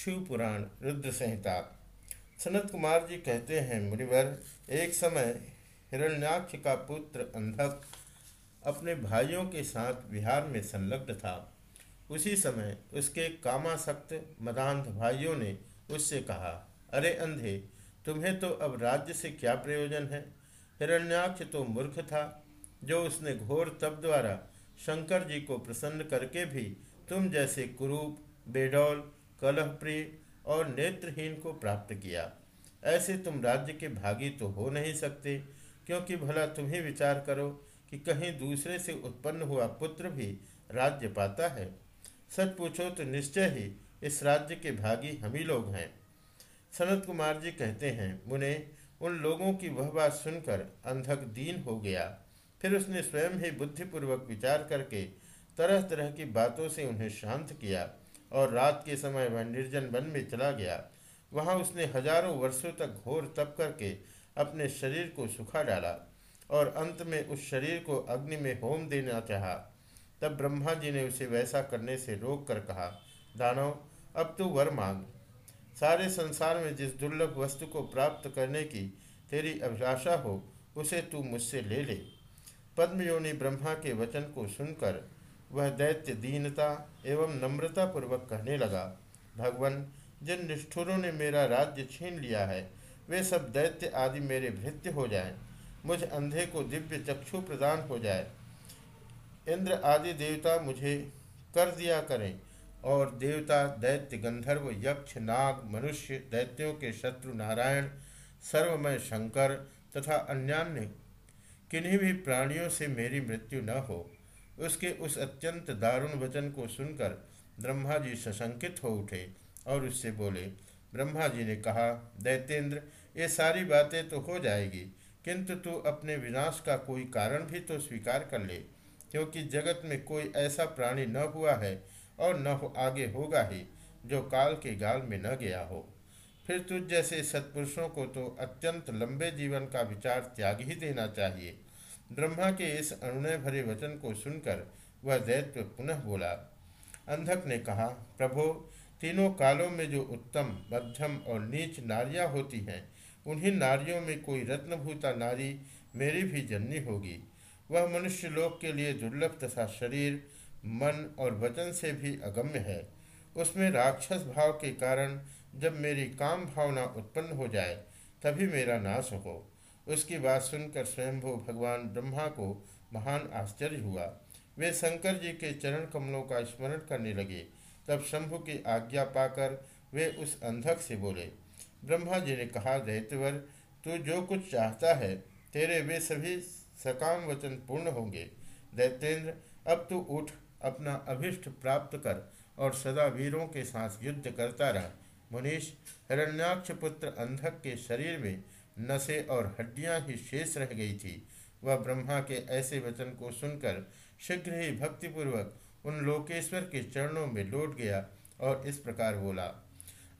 शिव पुराण रुद्र संहिता। सनत कुमार जी कहते हैं, मुनिवर, एक समय हिरण्याक्ष का पुत्र अंधक अपने भाइयों के साथ विहार में संलग्न था। उसी समय उसके कामासक्त मदांध भाइयों ने उससे कहा, अरे अंधे, तुम्हें तो अब राज्य से क्या प्रयोजन है? हिरण्याक्ष तो मूर्ख था, जो उसने घोर तप द्वारा शंकर जी को प्रसन्न करके भी तुम जैसे कुरूप, बेडौल कलहप्रिय और नेत्रहीन को प्राप्त किया। ऐसे तुम राज्य के भागी तो हो नहीं सकते, क्योंकि भला तुम ही विचार करो कि कहीं दूसरे से उत्पन्न हुआ पुत्र भी राज्य पाता है। सच पूछो तो निश्चय ही इस राज्य के भागी हम ही लोग हैं। सनत कुमार जी कहते हैं, मुने, उन लोगों की वह बात सुनकर अंधक दीन हो गया। फिर उसने स्वयं ही बुद्धिपूर्वक विचार करके तरह तरह की बातों से उन्हें शांत किया। और रात के समय वह निर्जन वन में चला गया। वहाँ उसने हज़ारों वर्षों तक घोर तप करके अपने शरीर को सुखा डाला और अंत में उस शरीर को अग्नि में होम देना चाहा। तब ब्रह्मा जी ने उसे वैसा करने से रोक कर कहा, दानव, अब तू वर मांग। सारे संसार में जिस दुर्लभ वस्तु को प्राप्त करने की तेरी अभिलाषा हो, उसे तू मुझसे ले ले। पद्मयोनि ब्रह्मा के वचन को सुनकर वह दैत्य दीनता एवं नम्रता पूर्वक कहने लगा भगवान जिन निष्ठुरों ने मेरा राज्य छीन लिया है वे सब दैत्य आदि मेरे भृत्य हो जाएँ, मुझ अंधे को दिव्य चक्षु प्रदान हो जाए। इंद्र आदि देवता मुझे कर दिया करें और देवता दैत्य गंधर्व यक्ष नाग मनुष्य दैत्यों के शत्रु नारायण सर्वमय शंकर तथा अन्यान्य किन्हीं भी प्राणियों से मेरी मृत्यु न हो। उसके उस अत्यंत दारुण वचन को सुनकर ब्रह्मा जी सशंकित हो उठे और उससे बोले ब्रह्मा जी ने कहा, दैतेंद्र, ये सारी बातें तो हो जाएगी, किंतु तू अपने विनाश का कोई कारण भी तो स्वीकार कर ले, क्योंकि जगत में कोई ऐसा प्राणी न हुआ है और न हो, आगे होगा ही, जो काल के गाल में न गया हो। फिर तुझ जैसे सत्पुरुषों को तो अत्यंत लंबे जीवन का विचार त्याग ही देना चाहिए। ब्रह्मा के इस अनुनय भरे वचन को सुनकर वह दैत्य पुनः बोला, अंधक ने कहा, प्रभो, तीनों कालों में जो उत्तम, मध्यम और नीच नारियाँ होती हैं, उन्हीं नारियों में कोई रत्नभूता नारी मेरी भी जननी होगी। वह मनुष्य लोक के लिए दुर्लभ तथा शरीर, मन और वचन से भी अगम्य है। उसमें राक्षस भाव के कारण जब मेरी काम भावना उत्पन्न हो जाए, तभी मेरा नाश हो। उसकी बात सुनकर स्वयंभू भगवान ब्रह्मा को महान आश्चर्य हुआ। वे शंकर जी के चरण कमलों का स्मरण करने लगे। तब शंभु की आज्ञा पाकर वे उस अंधक से बोले, ब्रह्मा जी ने कहा दैत्यवर तू जो कुछ चाहता है, तेरे वे सभी सकाम वचन पूर्ण होंगे। दैतेंद्र, अब तू उठ, अपना अभिष्ट प्राप्त कर और सदा वीरों के साथ युद्ध करता रह। मुनीष हिरण्याक्ष पुत्र अंधक के शरीर में नसें और हड्डियाँ ही शेष रह गई थी। वह ब्रह्मा के ऐसे वचन को सुनकर शीघ्र ही भक्तिपूर्वक उन लोकेश्वर के चरणों में लौट गया और इस प्रकार बोला,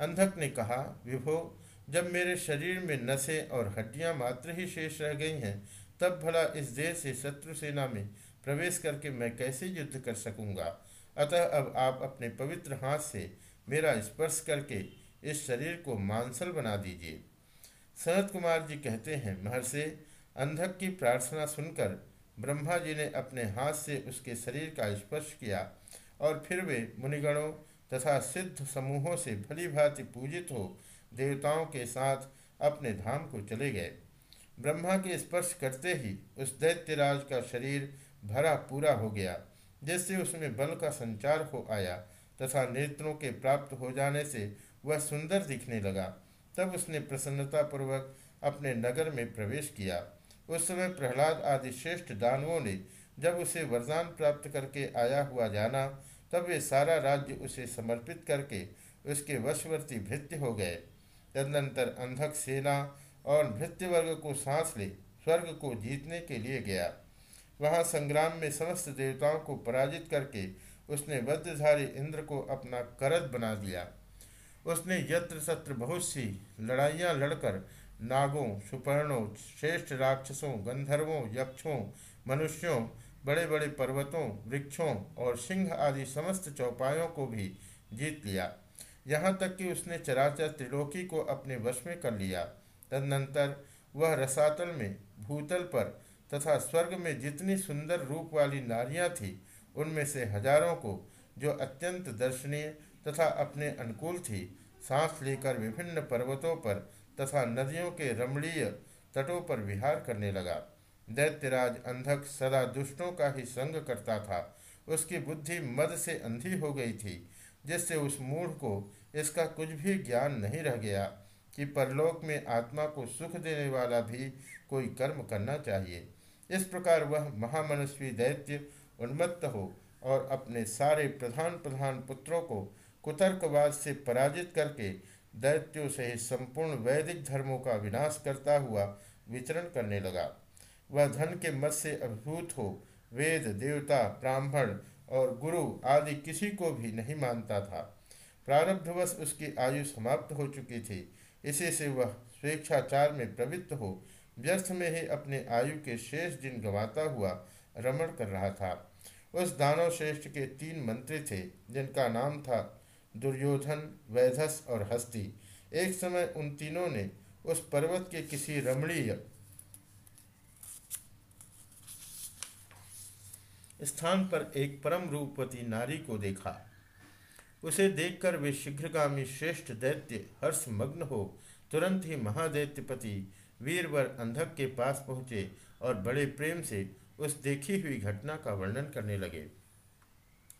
अंधक ने कहा, विभो, जब मेरे शरीर में नसें और हड्डियाँ मात्र ही शेष रह गई हैं, तब भला इस देश से शत्रु सेना में प्रवेश करके मैं कैसे युद्ध कर सकूँगा? अतः अब आप अपने पवित्र हाथ से मेरा स्पर्श करके इस शरीर को मांसल बना दीजिए। सनत कुमार जी कहते हैं, महर्षि, अंधक की प्रार्थना सुनकर ब्रह्मा जी ने अपने हाथ से उसके शरीर का स्पर्श किया और फिर वे मुनिगणों तथा सिद्ध समूहों से भली भांति पूजित हो देवताओं के साथ अपने धाम को चले गए। ब्रह्मा के स्पर्श करते ही उस दैत्यराज का शरीर भरा पूरा हो गया, जिससे उसमें बल का संचार हो आया तथा नेत्रों के प्राप्त हो जाने से वह सुंदर दिखने लगा। तब उसने प्रसन्नतापूर्वक अपने नगर में प्रवेश किया। उस समय प्रहलाद आदि श्रेष्ठ दानवों ने जब उसे वरदान प्राप्त करके आया हुआ जाना, तब वे सारा राज्य उसे समर्पित करके उसके वशवर्ती भृत्य हो गए। तदनंतर अंधक सेना और भृत्य वर्ग को सांस ले, स्वर्ग को जीतने के लिए गया। वहाँ संग्राम में समस्त देवताओं को पराजित करके उसने वज्रधारी इंद्र को अपना करद बना दिया। उसने यत्र सत्र बहुत सी लड़ाइयाँ लड़कर नागों, सुपर्णों, श्रेष्ठ राक्षसों, गंधर्वों, यक्षों, मनुष्यों बड़े बड़े पर्वतों, वृक्षों और सिंह आदि समस्त चौपायों को भी जीत लिया। यहाँ तक कि उसने चराचर त्रिलोकी को अपने वश में कर लिया। तदनंतर वह रसातल में, भूतल पर तथा स्वर्ग में जितनी सुंदर रूप वाली नारियाँ थीं, उनमें से हज़ारों को जो अत्यंत दर्शनीय तथा अपने अनुकूल थी, सांस लेकर विभिन्न पर्वतों पर तथा नदियों के रमणीय तटों पर विहार करने लगा। दैत्यराज अंधक सदा दुष्टों का ही संग करता था। उसकी बुद्धि मद से अंधी हो गई थी, जिससे उस मूढ़ को इसका कुछ भी ज्ञान नहीं रह गया कि परलोक में आत्मा को सुख देने वाला भी कोई कर्म करना चाहिए। इस प्रकार वह महामनस्वी दैत्य उन्मत्त हो और अपने सारे प्रधान प्रधान पुत्रों को कुतर्कवाद से पराजित करके दैत्यों से संपूर्ण वैदिक धर्मों का विनाश करता हुआ विचरण करने लगा। वह धन के मत से अभिभूत हो, वेद, देवता, ब्राह्मण और गुरु आदि किसी को भी नहीं मानता था। प्रारब्धवश उसकी आयु समाप्त हो चुकी थी। इसी से वह स्वेच्छाचार में प्रवृत्त हो, व्यर्थ में ही अपने आयु के शेष दिन गंवाता हुआ रमण कर रहा था। उस दानव श्रेष्ठ के तीन मंत्री थे, जिनका नाम था दुर्योधन, वैधस और हस्ती। एक समय उन तीनों ने उस पर्वत के किसी रमणीय स्थान पर एक परम रूपवती नारी को देखा। उसे देखकर वे शीघ्रगामी श्रेष्ठ दैत्य हर्षमग्न हो, तुरंत ही महादैत्यपति वीरवर अंधक के पास पहुँचे और बड़े प्रेम से उस देखी हुई घटना का वर्णन करने लगे।